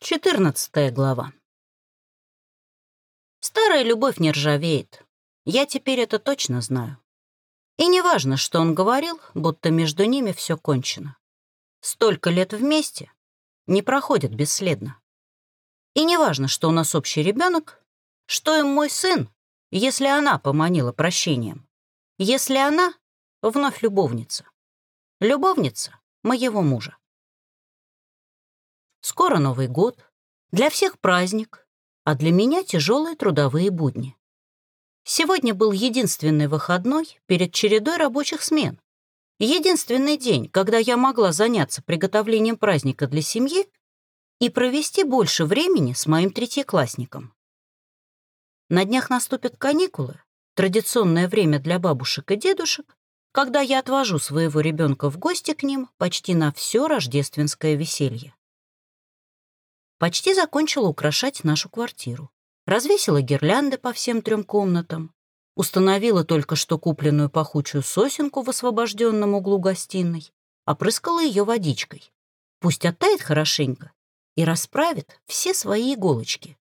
Четырнадцатая глава. Старая любовь не ржавеет. Я теперь это точно знаю. И не важно, что он говорил, будто между ними все кончено. Столько лет вместе не проходит бесследно. И не важно, что у нас общий ребенок, что им мой сын, если она поманила прощением, если она вновь любовница. Любовница моего мужа. Скоро Новый год, для всех праздник, а для меня тяжелые трудовые будни. Сегодня был единственный выходной перед чередой рабочих смен. Единственный день, когда я могла заняться приготовлением праздника для семьи и провести больше времени с моим третьеклассником. На днях наступят каникулы, традиционное время для бабушек и дедушек, когда я отвожу своего ребенка в гости к ним почти на все рождественское веселье. Почти закончила украшать нашу квартиру. Развесила гирлянды по всем трем комнатам. Установила только что купленную пахучую сосенку в освобожденном углу гостиной. Опрыскала ее водичкой. Пусть оттает хорошенько и расправит все свои иголочки.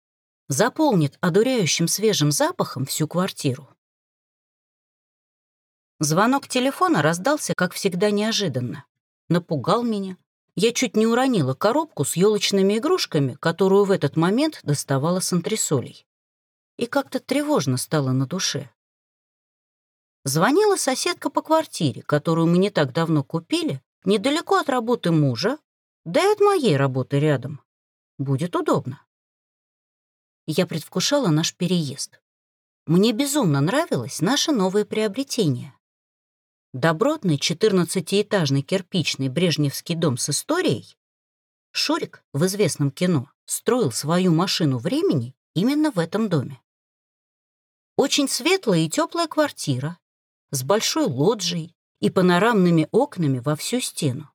Заполнит одуряющим свежим запахом всю квартиру. Звонок телефона раздался, как всегда, неожиданно. Напугал меня, я чуть не уронила коробку с елочными игрушками, которую в этот момент доставала с антресолей. И как-то тревожно стало на душе. Звонила соседка по квартире, которую мы не так давно купили, недалеко от работы мужа, да и от моей работы рядом. Будет удобно. Я предвкушала наш переезд. Мне безумно нравилось наше новое приобретение. Добротный 14-этажный кирпичный брежневский дом с историей, Шурик в известном кино строил свою машину времени именно в этом доме. Очень светлая и теплая квартира с большой лоджией и панорамными окнами во всю стену.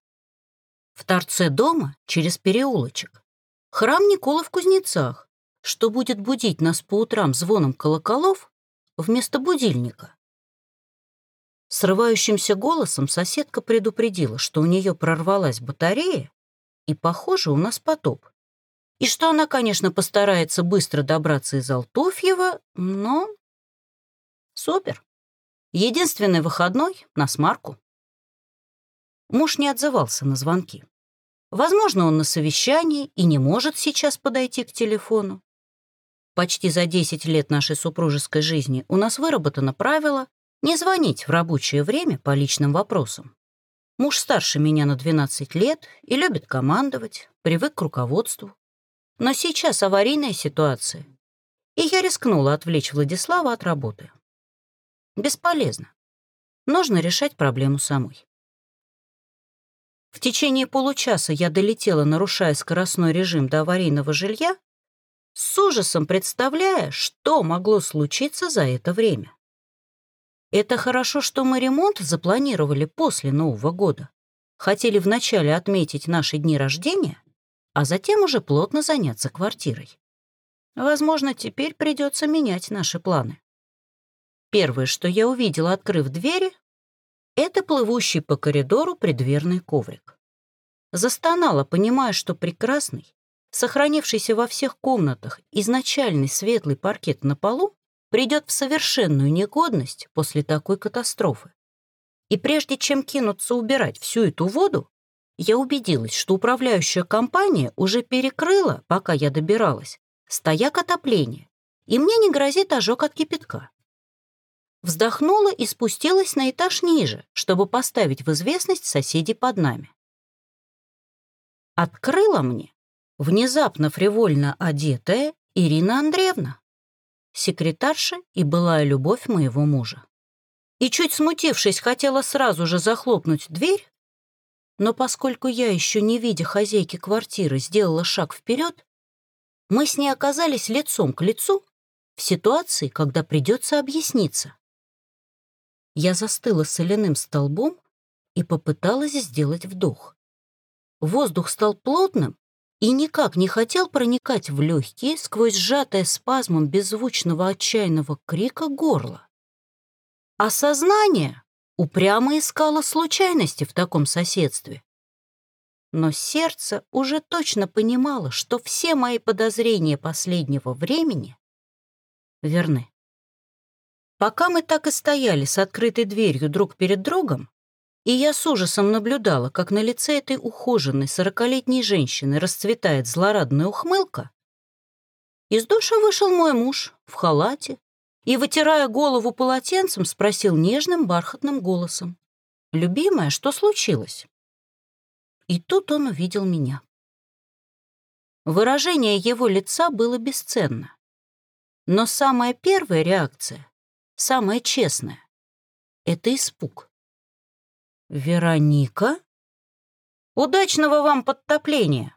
В торце дома, через переулочек, храм Никола в Кузнецах, что будет будить нас по утрам звоном колоколов вместо будильника. Срывающимся голосом соседка предупредила, что у нее прорвалась батарея, и, похоже, у нас потоп. И что она, конечно, постарается быстро добраться из Алтуфьева, но... Супер. Единственный выходной на смарку. Муж не отзывался на звонки. Возможно, он на совещании и не может сейчас подойти к телефону. Почти за 10 лет нашей супружеской жизни у нас выработано правило не звонить в рабочее время по личным вопросам. Муж старше меня на 12 лет и любит командовать, привык к руководству. Но сейчас аварийная ситуация, и я рискнула отвлечь Владислава от работы. Бесполезно. Нужно решать проблему самой. В течение получаса я долетела, нарушая скоростной режим до аварийного жилья, с ужасом представляя, что могло случиться за это время. Это хорошо, что мы ремонт запланировали после Нового года. Хотели вначале отметить наши дни рождения, а затем уже плотно заняться квартирой. Возможно, теперь придется менять наши планы. Первое, что я увидела, открыв двери, это плывущий по коридору преддверный коврик. Застонала, понимая, что прекрасный, сохранившийся во всех комнатах изначальный светлый паркет на полу придет в совершенную негодность после такой катастрофы. И прежде чем кинуться убирать всю эту воду, я убедилась, что управляющая компания уже перекрыла, пока я добиралась, стояк отопления, и мне не грозит ожог от кипятка. Вздохнула и спустилась на этаж ниже, чтобы поставить в известность соседей под нами. Открыла мне внезапно фривольно одетая Ирина Андреевна секретарша и былая любовь моего мужа. И чуть смутившись, хотела сразу же захлопнуть дверь, но поскольку я, еще не видя хозяйки квартиры, сделала шаг вперед, мы с ней оказались лицом к лицу в ситуации, когда придется объясниться. Я застыла соляным столбом и попыталась сделать вдох. Воздух стал плотным и никак не хотел проникать в легкие сквозь сжатое спазмом беззвучного отчаянного крика горло. А сознание упрямо искало случайности в таком соседстве. Но сердце уже точно понимало, что все мои подозрения последнего времени верны. Пока мы так и стояли с открытой дверью друг перед другом, и я с ужасом наблюдала, как на лице этой ухоженной сорокалетней женщины расцветает злорадная ухмылка, из душа вышел мой муж в халате и, вытирая голову полотенцем, спросил нежным бархатным голосом. «Любимая, что случилось?» И тут он увидел меня. Выражение его лица было бесценно. Но самая первая реакция, самая честная, — это испуг. «Вероника?» «Удачного вам подтопления!»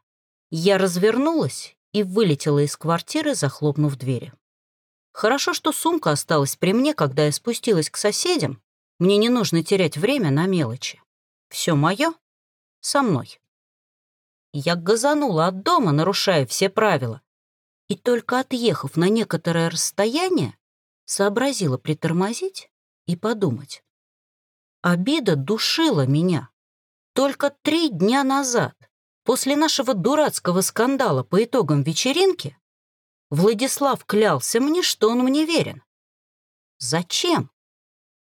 Я развернулась и вылетела из квартиры, захлопнув двери. Хорошо, что сумка осталась при мне, когда я спустилась к соседям. Мне не нужно терять время на мелочи. Все мое со мной. Я газанула от дома, нарушая все правила, и только отъехав на некоторое расстояние, сообразила притормозить и подумать. Обида душила меня. Только три дня назад, после нашего дурацкого скандала по итогам вечеринки, Владислав клялся мне, что он мне верен. Зачем?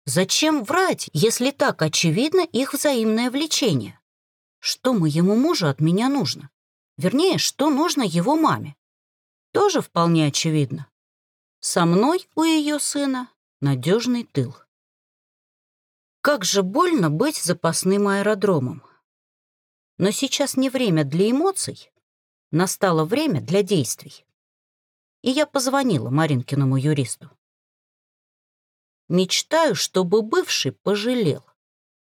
Зачем врать, если так очевидно их взаимное влечение? Что моему мужу от меня нужно? Вернее, что нужно его маме? Тоже вполне очевидно. Со мной у ее сына надежный тыл. Как же больно быть запасным аэродромом. Но сейчас не время для эмоций, настало время для действий. И я позвонила Маринкиному юристу. Мечтаю, чтобы бывший пожалел.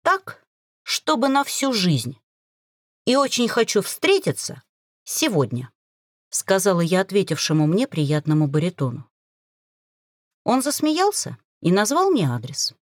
Так, чтобы на всю жизнь и очень хочу встретиться сегодня», — сказала я ответившему мне приятному баритону. Он засмеялся и назвал мне адрес.